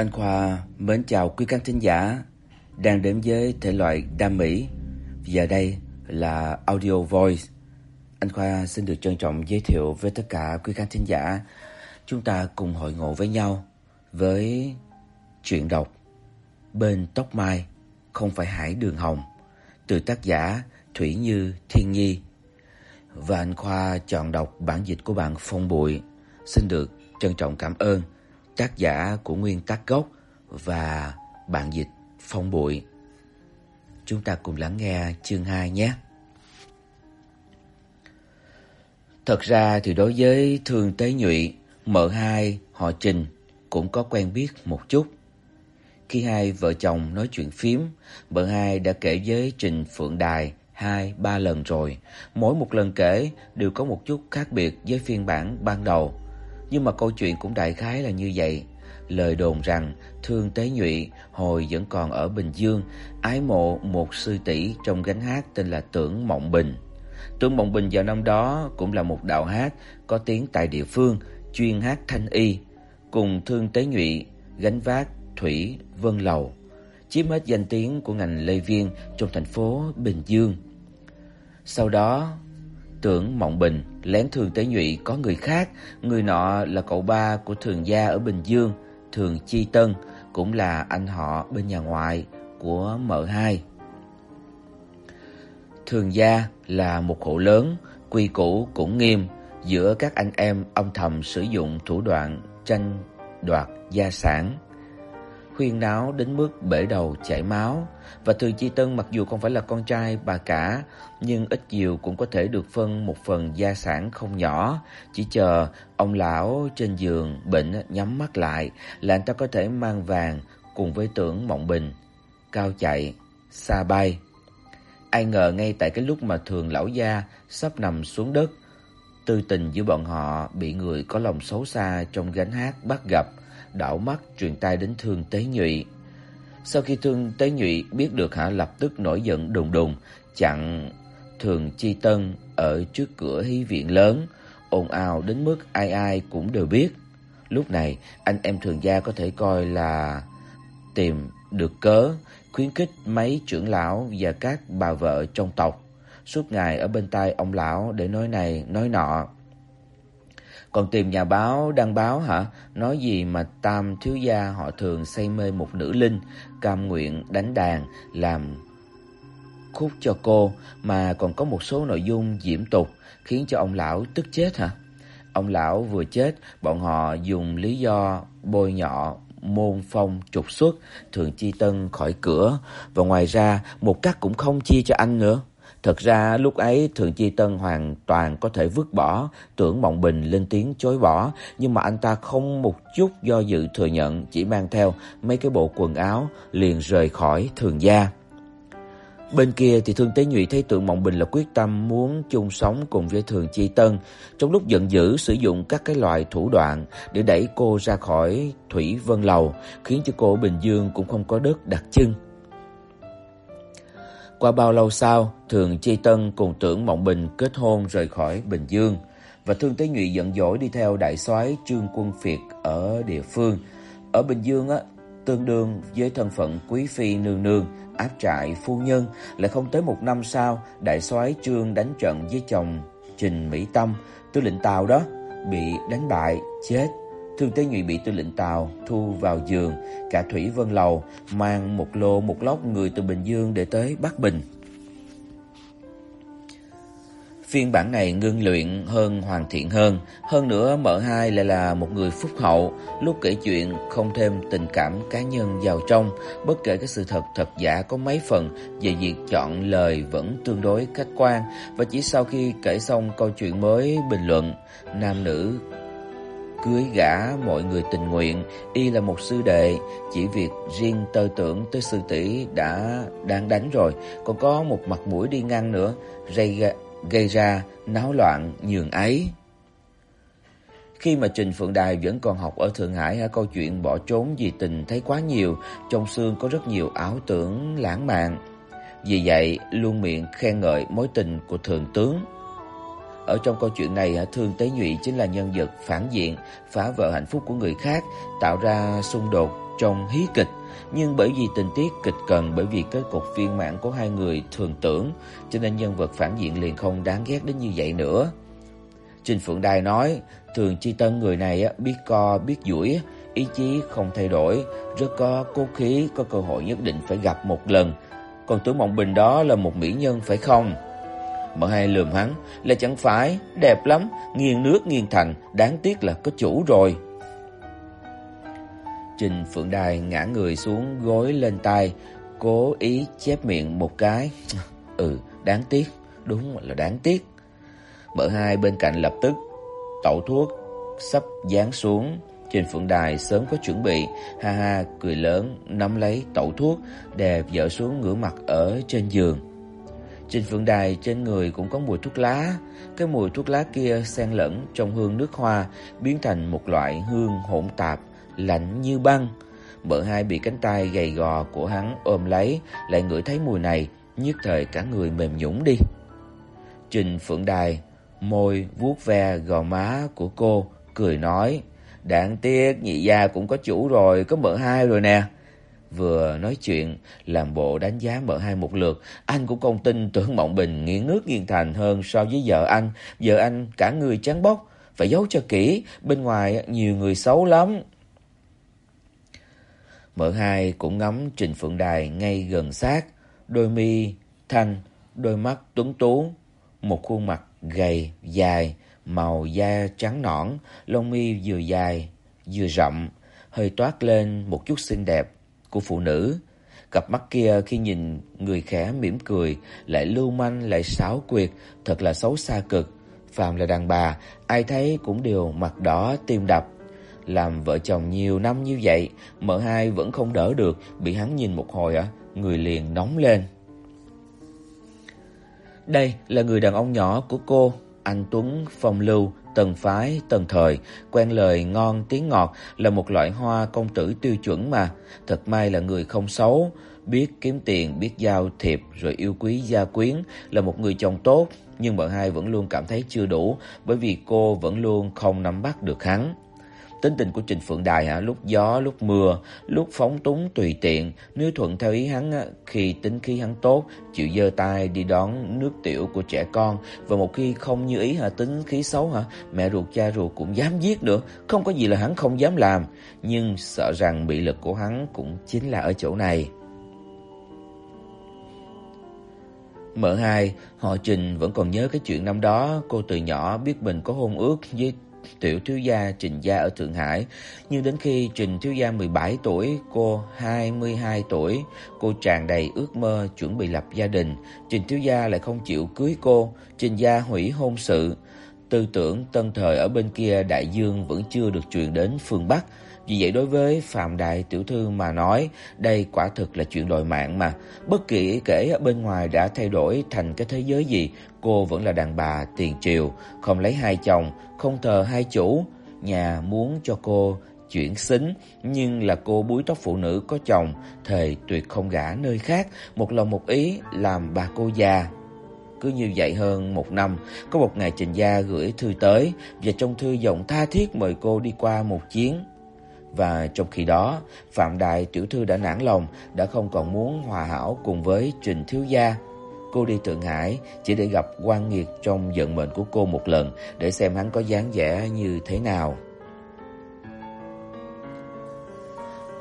Anh Khoa mến chào quý khán thính giả đang đến với thể loại đam mỹ. Giờ đây là audio voice. Anh Khoa xin được trân trọng giới thiệu với tất cả quý khán thính giả chúng ta cùng hội ngộ với nhau với truyện đọc Bên tóc mai, không phải hải đường hồng, từ tác giả Thủy Như Thiên Nhi. Và anh Khoa chọn đọc bản dịch của bạn Phong Bụi. Xin được trân trọng cảm ơn tác giả của nguyên tác gốc và bản dịch Phong Bụi. Chúng ta cùng lắng nghe chương 2 nhé. Thật ra thì đối với Thường Tế Nhụy, mợ hai họ Trình cũng có quen biết một chút. Khi hai vợ chồng nói chuyện phím, mợ hai đã kể với Trình Phượng Đài hai ba lần rồi, mỗi một lần kể đều có một chút khác biệt với phiên bản ban đầu. Nhưng mà câu chuyện cũng đại khái là như vậy. Lời đồn rằng Thương Tế Nhụy hồi vẫn còn ở Bình Dương, ái mộ một sư tỷ trong gánh hát tên là Tưởng Mộng Bình. Tưởng Mộng Bình vào năm đó cũng là một đạo hát có tiếng tại địa phương, chuyên hát thanh y, cùng Thương Tế Nhụy gánh vác thủy vân lầu, chiếm hết danh tiếng của ngành lê viên trong thành phố Bình Dương. Sau đó, Tưởng Mộng Bình lén Thường Tế Nhụy có người khác, người nọ là cậu ba của Thường gia ở Bình Dương, Thường Chi Tân, cũng là anh họ bên nhà ngoại của mợ hai. Thường gia là một hộ lớn, quy củ cũng nghiêm, giữa các anh em âm thầm sử dụng thủ đoạn tranh đoạt gia sản khuyên náo đến mức bể đầu chảy máu. Và Thường Chi Tân mặc dù không phải là con trai bà cả, nhưng ít nhiều cũng có thể được phân một phần gia sản không nhỏ. Chỉ chờ ông lão trên giường bệnh nhắm mắt lại là anh ta có thể mang vàng cùng với tưởng mộng bình, cao chạy, xa bay. Ai ngờ ngay tại cái lúc mà thường lão gia sắp nằm xuống đất, tư tình giữa bọn họ bị người có lòng xấu xa trong gánh hát bắt gặp đảo mắt truyền tai đến Thương Tế Nhụy. Sau khi Thương Tế Nhụy biết được hả lập tức nổi giận đùng đùng, chặn Thường Chi Tân ở trước cửa hí viện lớn, ồn ào đến mức ai ai cũng đều biết. Lúc này, anh em Thường gia có thể coi là tìm được cớ khuyến khích mấy trưởng lão và các bà vợ trong tộc suốt ngày ở bên tai ông lão để nói này nói nọ. Còn tìm nhà báo đăng báo hả? Nói gì mà Tam thiếu gia họ thường say mê một nữ linh, cam nguyện đánh đàn làm khúc cho cô mà còn có một số nội dung diễm tục khiến cho ông lão tức chết hả? Ông lão vừa chết, bọn họ dùng lý do bôi nhọ môn phong trục xuất Thường Chi Tân khỏi cửa và ngoài ra một cắt cũng không chia cho anh nữa. Thật ra lúc ấy Thường Chi Tân hoàn toàn có thể vứt bỏ, tưởng Mộng Bình lên tiếng chối bỏ, nhưng mà anh ta không một chút do dự thừa nhận, chỉ mang theo mấy cái bộ quần áo liền rời khỏi Thường gia. Bên kia thì Thương Tế Nhụy thấy Tưởng Mộng Bình là quyết tâm muốn chung sống cùng với Thường Chi Tân, trong lúc giận dữ sử dụng các cái loại thủ đoạn để đẩy cô ra khỏi Thủy Vân lầu, khiến cho cô ở Bình Dương cũng không có đất đặt chân. Qua bao lâu sau, Thường Chi Tân cùng Tưởng Mộng Bình kết hôn rời khỏi Bình Dương và Thương Tế Nhụy giận dỗi đi theo đại soái Trương Quân Phiệt ở địa phương. Ở Bình Dương á, tương đương với thân phận quý phi nương nương, áp trại phu nhân, lại không tới một năm sau, đại soái Trương đánh trận với chồng Trình Mỹ Tâm, tư lệnh tào đó, bị đánh bại, chết. Thương Tế Nhụy bị tư lệnh Tàu thu vào giường, cả Thủy Vân Lầu mang một lô một lốc người từ Bình Dương để tới Bắc Bình. Phiên bản này ngưng luyện hơn hoàn thiện hơn, hơn nữa mở hai lại là một người phúc hậu, lúc kể chuyện không thêm tình cảm cá nhân vào trong, bất kể cái sự thật thật giả có mấy phần về việc chọn lời vẫn tương đối khách quan. Và chỉ sau khi kể xong câu chuyện mới bình luận, nam nữ cưới gả mọi người tình nguyện, y là một sư đệ, chỉ việc riêng tơ tưởng tới sư tỷ đã đang đánh rồi, còn có một mặt mũi đi ngang nữa, gây gây ra náo loạn nhường ấy. Khi mà Trình Phượng Đài vẫn còn học ở Thượng Hải, câu chuyện bỏ trốn vì tình thấy quá nhiều, trong xương có rất nhiều ảo tưởng lãng mạn. Vì vậy, luôn miệng khen ngợi mối tình của thượng tướng. Ở trong câu chuyện này, à, Thương Tế Nhụy chính là nhân vật phản diện, phá vỡ hạnh phúc của người khác, tạo ra xung đột trong hí kịch, nhưng bởi vì tình tiết kịch cần bởi vì kết cục viên mãn của hai người thường tưởng, cho nên nhân vật phản diện liền không đáng ghét đến như vậy nữa. Trình Phượng Đài nói, Thường Chi Tân người này à, biết co biết duỗi, à, ý chí không thay đổi, rất có cố khí, có cơ hội nhất định phải gặp một lần. Còn Tưởng Mộng Bình đó là một mỹ nhân phải không? Mở hai lườm hắn, là chẳng phải, đẹp lắm, nghiêng nước nghiêng thành, đáng tiếc là có chủ rồi. Trình Phượng Đài ngã người xuống gối lên tay, cố ý chép miệng một cái. Ừ, đáng tiếc, đúng là đáng tiếc. Mở hai bên cạnh lập tức tẩu thuốc sắp dán xuống. Trình Phượng Đài sớm có chuẩn bị, ha ha cười lớn nắm lấy tẩu thuốc, đè vợ xuống ngửa mặt ở trên giường. Trình Phượng Đài trên người cũng có mùi thuốc lá, cái mùi thuốc lá kia xen lẫn trong hương nước hoa, biến thành một loại hương hỗn tạp, lạnh như băng. Bợ hai bị cánh tay gầy gò của hắn ôm lấy, lại ngửi thấy mùi này, nhất thời cả người mềm nhũn đi. Trình Phượng Đài môi vuốt ve gò má của cô, cười nói: "Đáng tiếc nhị gia cũng có chủ rồi, có mợ hai rồi nè." Vừa nói chuyện, làm bộ đánh giá mợ hai một lượt, anh cũng không tin tưởng Mộng Bình nghiến nước nghiêng thành hơn so với vợ anh, vợ anh cả người trắng bóc, phải giấu cho kỹ, bên ngoài nhiều người xấu lắm. Mợ hai cũng ngắm Trình Phượng Đài ngay gần sát, đôi mi thanh, đôi mắt tuấn tú, một khuôn mặt gầy, dài, màu da trắng nõn, lông mi vừa dài vừa rậm, hơi toát lên một chút xinh đẹp của phụ nữ. Cặp mắt kia khi nhìn người khẽ mỉm cười, lại lưu manh lại sáo quyệt, thật là xấu xa cực. Phàm là đàn bà, ai thấy cũng đều mặt đỏ tim đập. Làm vợ chồng nhiều năm như vậy, mợ hai vẫn không đỡ được, bị hắn nhìn một hồi á, người liền nóng lên. Đây là người đàn ông nhỏ của cô, anh Tuấn phong lưu, tần phái, tần thời, quen lời ngon tiếng ngọt là một loại hoa công tử tiêu chuẩn mà, thật may là người không xấu, biết kiếm tiền, biết giao thiệp rồi yêu quý gia quyến, là một người chồng tốt, nhưng bọn hai vẫn luôn cảm thấy chưa đủ, bởi vì cô vẫn luôn không nắm bắt được hắn. Tính tình của Trình Phượng Đài hả, lúc gió lúc mưa, lúc phóng túng tùy tiện, nếu thuận theo ý hắn khi tính khí hắn tốt, chịu giơ tay đi đón nước tiểu của trẻ con, và một khi không như ý hả, tính khí xấu hả, mẹ ruột cha ruột cũng dám giết nữa, không có gì là hắn không dám làm, nhưng sợ rằng bị lực của hắn cũng chính là ở chỗ này. Mở hai, họ Trình vẫn còn nhớ cái chuyện năm đó cô từ nhỏ biết mình có hôn ước với tiểu thiếu gia Trình gia ở Thượng Hải, nhưng đến khi Trình thiếu gia 17 tuổi, cô 22 tuổi, cô tràn đầy ước mơ chuẩn bị lập gia đình, Trình thiếu gia lại không chịu cưới cô, Trình gia hủy hôn sự. Tư tưởng tân thời ở bên kia đại dương vẫn chưa được truyền đến phương Bắc, vì vậy đối với Phạm Đại tiểu thư mà nói, đây quả thực là chuyện đòi mạng mà. Bất kỳ kể ở bên ngoài đã thay đổi thành cái thế giới gì, cô vẫn là đàn bà tiền triều, không lấy hai chồng, không thờ hai chủ. Nhà muốn cho cô chuyển xính, nhưng là cô búi tóc phụ nữ có chồng, thề tuyệt không gả nơi khác, một lòng một ý làm bà cô già. Cứ như vậy hơn một năm, có một ngày Trình Gia gửi thư tới và trong thư giọng tha thiết mời cô đi qua một chuyến. Và trong khi đó, Phạm Đại tiểu thư đã nản lòng, đã không còn muốn hòa hảo cùng với Trình thiếu gia. Cô đi Thượng Hải chỉ để gặp quan nghiệt trong vận mệnh của cô một lần để xem hắn có dáng vẻ như thế nào.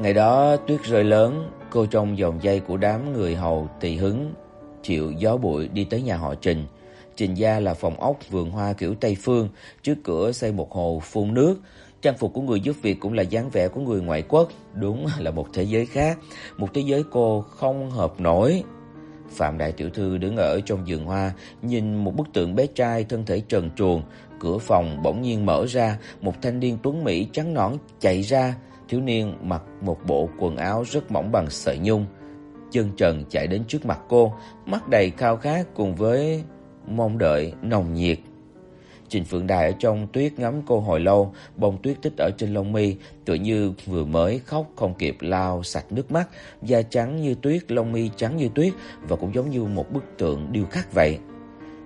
Ngày đó tuyết rơi lớn, cô trong vòng dây của đám người hầu tỳ hứng chịu gió bụi đi tới nhà họ Trình. Trình gia là phòng ốc vườn hoa kiểu Tây phương, trước cửa xây một hồ phun nước, Trang phục của người giúp việc cũng là dáng vẻ của người ngoại quốc, đúng là một thế giới khác, một thế giới cô không hợp nổi. Phạm đại tiểu thư đứng ở trong vườn hoa, nhìn một bức tượng bé trai thân thể trần truồng, cửa phòng bỗng nhiên mở ra, một thanh niên tuấn mỹ trắng nõn chạy ra, thiếu niên mặc một bộ quần áo rất mỏng bằng sợi nhung, chân trần chạy đến trước mặt cô, mắt đầy khao khát cùng với mong đợi nồng nhiệt. Trình Phượng Đài ở trong tuyết ngắm cô hồi lâu, bông tuyết tích ở trên lông mi, tựa như vừa mới khóc không kịp lau sạch nước mắt, da trắng như tuyết, lông mi trắng như tuyết và cũng giống như một bức tượng điêu khắc vậy.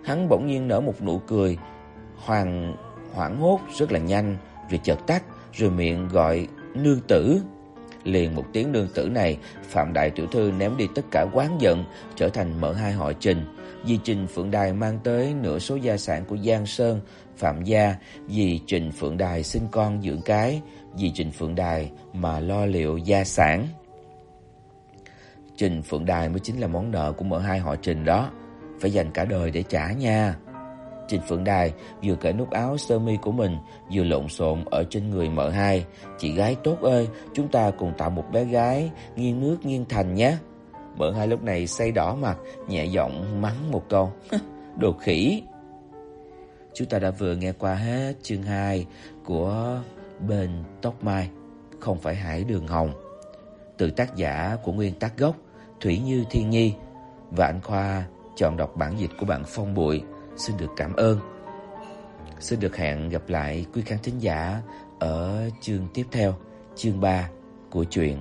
Hắn bỗng nhiên nở một nụ cười, hoàng hoảng hốt rất là nhanh, rồi chợt tắt, rồi miệng gọi nương tử. Liền một tiếng nương tử này, Phạm đại tiểu thư ném đi tất cả quán giận, trở thành mở hai họ Trình. Vì Trình Phượng Đài mang tới nửa số gia sản của Giang Sơn, Phạm gia, vì Trình Phượng Đài sinh con dưỡng cái, vì Trình Phượng Đài mà lo liệu gia sản. Trình Phượng Đài mới chính là món nợ của mở hai họ Trình đó, phải dành cả đời để trả nha. Trình Phượng Đài vừa cởi nút áo sơ mi của mình, vừa lộn xộn ở trên người mợ hai. "Chị gái tốt ơi, chúng ta cùng tạo một bé gái nghiêng nước nghiêng thành nhé." Mợ hai lúc này say đỏ mặt, nhẹ giọng mắng một câu, "Đồ khỉ." Chúng ta đã vừa nghe qua hết chương 2 của Bên tóc mai, không phải Hải Đường Hồng. Từ tác giả của nguyên tác gốc Thủy Như Thiên Nhi và anh Khoa chọn đọc bản dịch của bạn Phong Bụi. Xin được cảm ơn. Xin được hẹn gặp lại quý khán thính giả ở chương tiếp theo, chương 3 của truyện